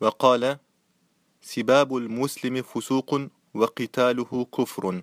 وقال سباب المسلم فسوق وقتاله كفر.